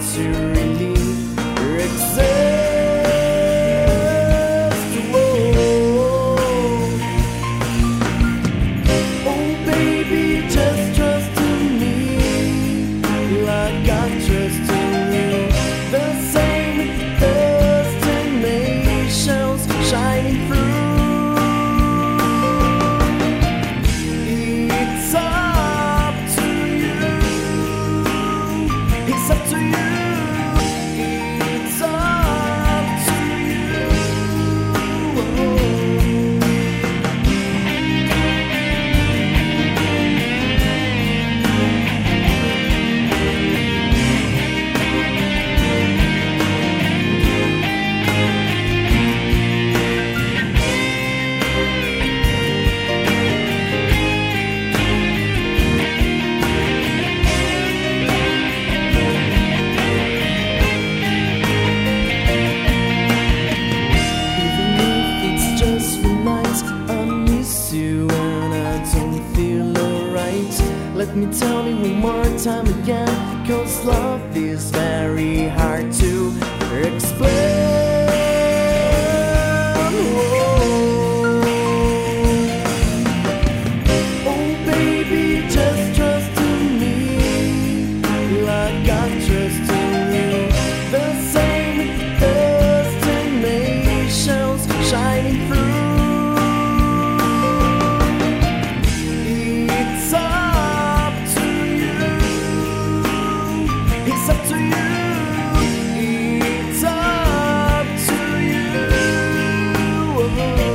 to really exist. Oh, oh, baby, just trust in me like I trust in you. The same destinations shining through. It's up me, tell me one more time again. Cause love is very Oh.